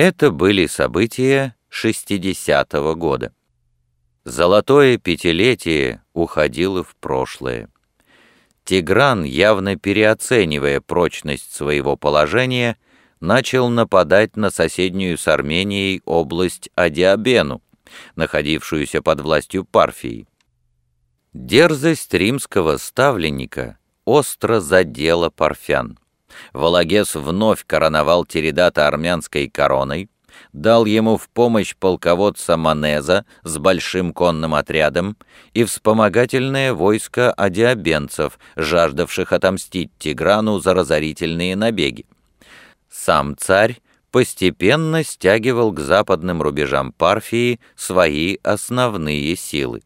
Это были события 60-го года. Золотое пятилетие уходило в прошлое. Тигран, явно переоценивая прочность своего положения, начал нападать на соседнюю с Арменией область Адиабену, находившуюся под властью Парфии. Дерзость римского ставленника остро задела парфян. Валагес вновь короновал Тиридата армянской короной, дал ему в помощь полководца Манеза с большим конным отрядом и вспомогательное войско адиабенцев, жаждавших отомстить Тиграну за разорительные набеги. Сам царь постепенно стягивал к западным рубежам Парфии свои основные силы.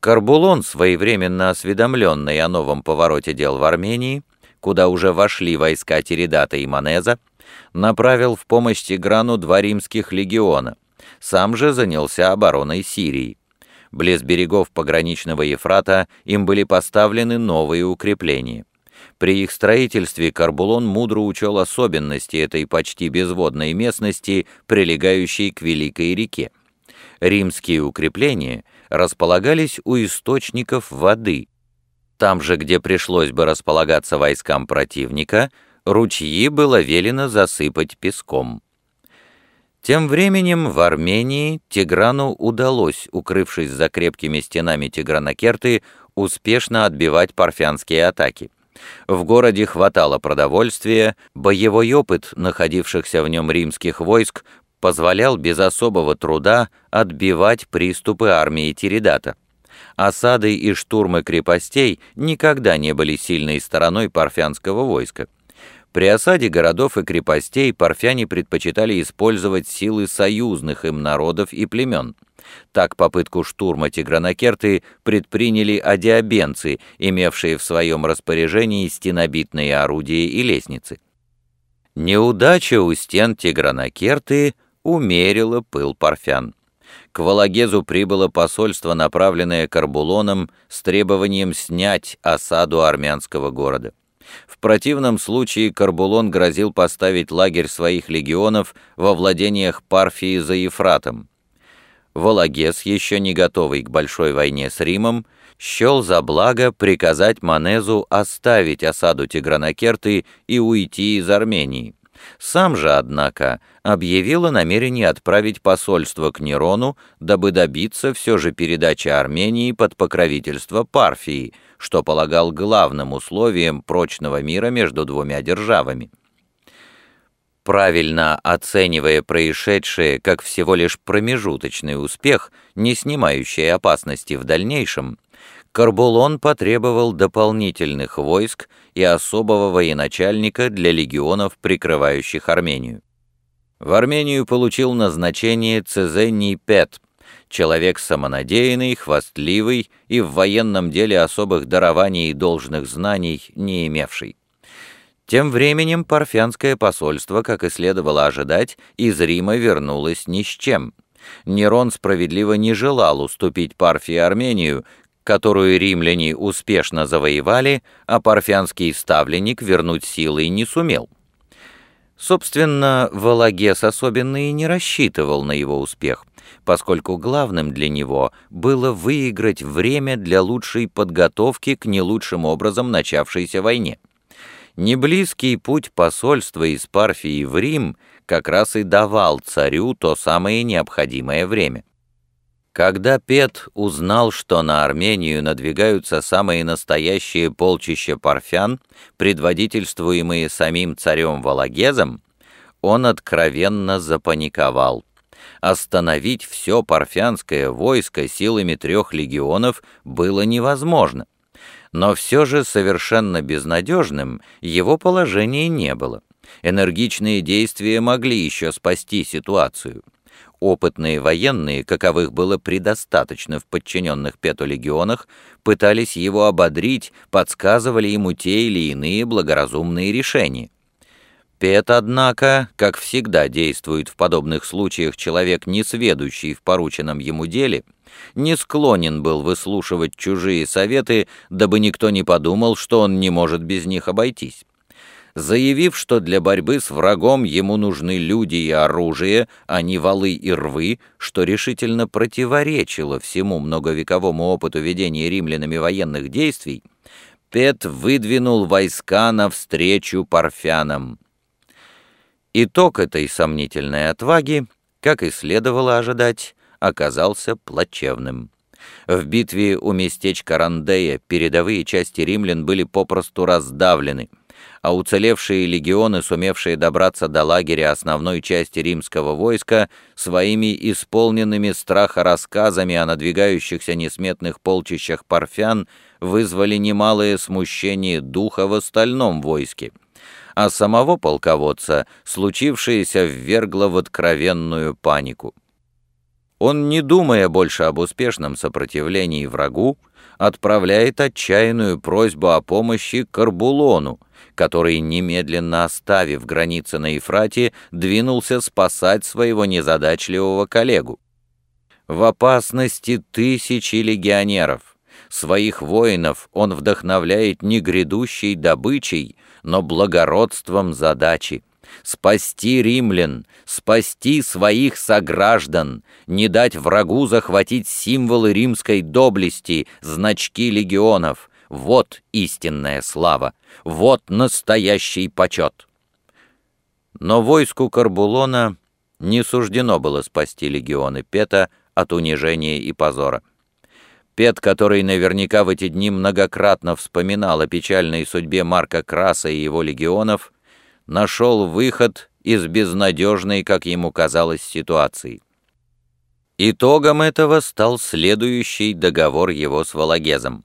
Карбулон, своевременно осведомленный о новом повороте дел в Армении, куда уже вошли войска Тиридата и Манеза, направил в помощь Тиграну два римских легиона, сам же занялся обороной Сирии. Близ берегов пограничного Ефрата им были поставлены новые укрепления. При их строительстве Карбулон мудро учел особенности этой почти безводной местности, прилегающей к Великой реке. Римские укрепления располагались у источников воды. Там же, где пришлось бы располагаться войскам противника, ручьи было велено засыпать песком. Тем временем в Армении Тиграну удалось, укрывшись за крепкими стенами Тигранакерты, успешно отбивать парфянские атаки. В городе хватало продовольствия, боевой опыт находившихся в нем римских войск позволял без особого труда отбивать приступы армии Тиридата. Осады и штурмы крепостей никогда не были сильной стороной парфянского войска. При осаде городов и крепостей парфяне предпочитали использовать силы союзных им народов и племен. Так попытку штурма Тигранакерты предприняли адиабенцы, имевшие в своем распоряжении стенобитные орудия и лестницы. Неудача у стен Тигранакерты умерила пыл парфян. К Валагезу прибыло посольство, направленное Карбулоном с требованием снять осаду армянского города. В противном случае Карбулон грозил поставить лагерь своих легионов во владениях Парфии за Ефратом. Валагес, еще не готовый к большой войне с Римом, счел за благо приказать Манезу оставить осаду Тигранакерты и уйти из Армении. Сам же, однако, объявил о намерении отправить посольство к Нерону, дабы добиться все же передачи Армении под покровительство Парфии, что полагал главным условием прочного мира между двумя державами. Правильно оценивая происшедшее как всего лишь промежуточный успех, не снимающий опасности в дальнейшем, Карбулон потребовал дополнительных войск и особого военачальника для легионов, прикрывающих Армению. В Армению получил назначение Цезений Пет, человек самонадеянный, хвастливый и в военном деле особых дарований и должных знаний не имевший. Тем временем парфянское посольство, как и следовало ожидать, из Рима вернулось ни с чем. Нерон справедливо не желал уступить Парфии Армению, которую римляне успешно завоевали, а парфянский ставленник вернуть силой не сумел. Собственно, Валагес особенно и не рассчитывал на его успех, поскольку главным для него было выиграть время для лучшей подготовки к не лучшим образом начавшейся войне. Неблизкий путь посольства из Парфии в Рим как раз и давал царю то самое необходимое время. Когда Пет узнал, что на Армению надвигаются самые настоящие полчища парфян, предводительствуемые самим царем Валагезом, он откровенно запаниковал. Остановить все парфянское войско силами трех легионов было невозможно. Но все же совершенно безнадежным его положение не было. Энергичные действия могли еще спасти ситуацию опытные военные, каковых было предостаточно в подчиненных Пету легионах, пытались его ободрить, подсказывали ему те или иные благоразумные решения. Пет, однако, как всегда действует в подобных случаях человек, не сведущий в порученном ему деле, не склонен был выслушивать чужие советы, дабы никто не подумал, что он не может без них обойтись. Заявив, что для борьбы с врагом ему нужны люди и оружие, а не валы и рвы, что решительно противоречило всему многовековому опыту ведения римлянами военных действий, Пет выдвинул войска навстречу парфянам. Итог этой сомнительной отваги, как и следовало ожидать, оказался плачевным. В битве у местечка Рандея передовые части римлян были попросту раздавлены, а уцелевшие легионы, сумевшие добраться до лагеря основной части римского войска, своими исполненными страха рассказами о надвигающихся несметных полчищах парфян вызвали немалое смущение духа в остальном войске, а самого полководца случившееся ввергло в откровенную панику. Он, не думая больше об успешном сопротивлении врагу, отправляет отчаянную просьбу о помощи Карбулону, который, немедленно оставив границы на Ефрате, двинулся спасать своего незадачливого коллегу. В опасности тысячи легионеров. Своих воинов он вдохновляет не грядущей добычей, но благородством задачи спасти римлян, спасти своих сограждан, не дать врагу захватить символы римской доблести, значки легионов. Вот истинная слава, вот настоящий почет. Но войску Карбулона не суждено было спасти легионы Пета от унижения и позора. Пет, который наверняка в эти дни многократно вспоминал о печальной судьбе Марка Краса и его легионов, нашел выход из безнадежной, как ему казалось, ситуации. Итогом этого стал следующий договор его с Валагезом.